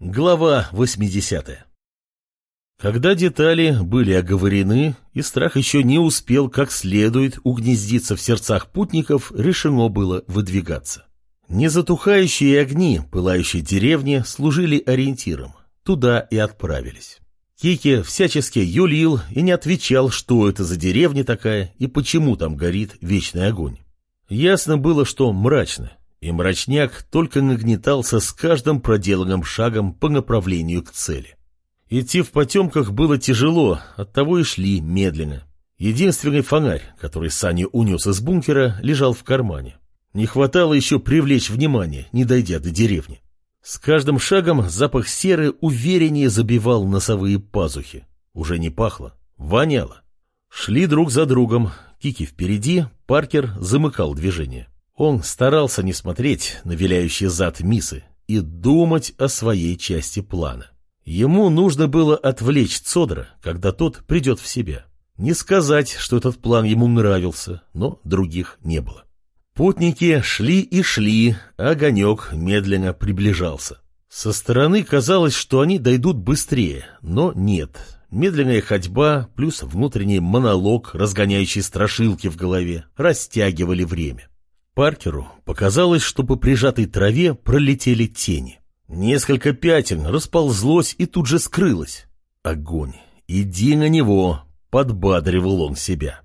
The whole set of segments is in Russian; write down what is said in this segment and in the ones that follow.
Глава 80 Когда детали были оговорены, и страх еще не успел как следует угнездиться в сердцах путников, решено было выдвигаться. Незатухающие огни пылающей деревни служили ориентиром. Туда и отправились. Кики всячески юлил и не отвечал, что это за деревня такая и почему там горит вечный огонь. Ясно было, что мрачно, и мрачняк только нагнетался с каждым проделанным шагом по направлению к цели. Идти в потемках было тяжело, оттого и шли медленно. Единственный фонарь, который Саня унес из бункера, лежал в кармане. Не хватало еще привлечь внимание, не дойдя до деревни. С каждым шагом запах серы увереннее забивал носовые пазухи. Уже не пахло, воняло. Шли друг за другом. Кики впереди, Паркер замыкал движение. Он старался не смотреть на виляющий зад Мисы и думать о своей части плана. Ему нужно было отвлечь Цодора, когда тот придет в себя. Не сказать, что этот план ему нравился, но других не было. Путники шли и шли, а огонек медленно приближался. Со стороны казалось, что они дойдут быстрее, но нет. Медленная ходьба плюс внутренний монолог, разгоняющий страшилки в голове, растягивали время. Паркеру показалось, что по прижатой траве пролетели тени. Несколько пятен расползлось и тут же скрылось. Огонь. Иди на него, подбадривал он себя.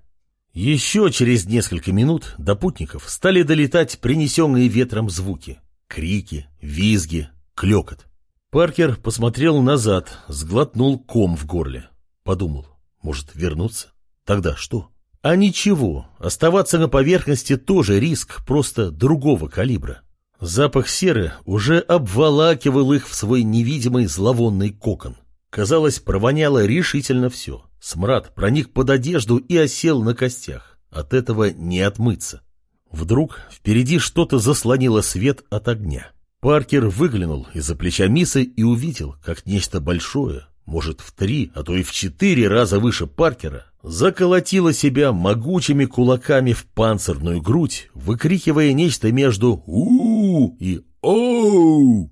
Еще через несколько минут до путников стали долетать принесенные ветром звуки. Крики, визги, клекот. Паркер посмотрел назад, сглотнул ком в горле. Подумал, может вернуться? Тогда что? А ничего, оставаться на поверхности тоже риск, просто другого калибра. Запах серы уже обволакивал их в свой невидимый зловонный кокон. Казалось, провоняло решительно все. Смрад проник под одежду и осел на костях. От этого не отмыться. Вдруг впереди что-то заслонило свет от огня. Паркер выглянул из-за плеча Мисы и увидел, как нечто большое, может в три, а то и в четыре раза выше Паркера, заколотило себя могучими кулаками в панцирную грудь, выкрикивая нечто между у, -у и «Оу!».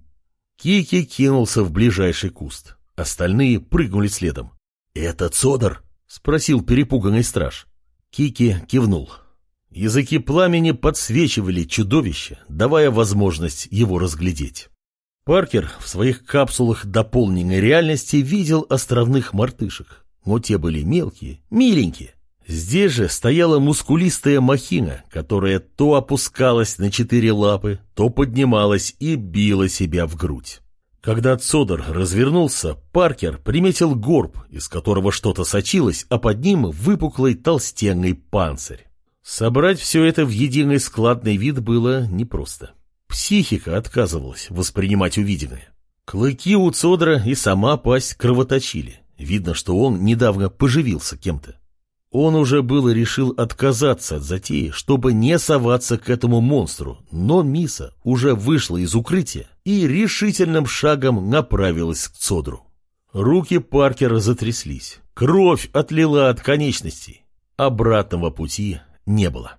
Кики кинулся в ближайший куст. Остальные прыгнули следом. «Это Цодор?» — спросил перепуганный страж. Кики кивнул. Языки пламени подсвечивали чудовище, давая возможность его разглядеть. Паркер в своих капсулах дополненной реальности видел островных мартышек, но те были мелкие, миленькие. Здесь же стояла мускулистая махина, которая то опускалась на четыре лапы, то поднималась и била себя в грудь. Когда Цодор развернулся, Паркер приметил горб, из которого что-то сочилось, а под ним выпуклый толстенный панцирь. Собрать все это в единый складный вид было непросто. Психика отказывалась воспринимать увиденное. Клыки у Цодора и сама пасть кровоточили. Видно, что он недавно поживился кем-то. Он уже было решил отказаться от затеи, чтобы не соваться к этому монстру, но Миса уже вышла из укрытия и решительным шагом направилась к Цодру. Руки Паркера затряслись, кровь отлила от конечностей. Обратного пути не было.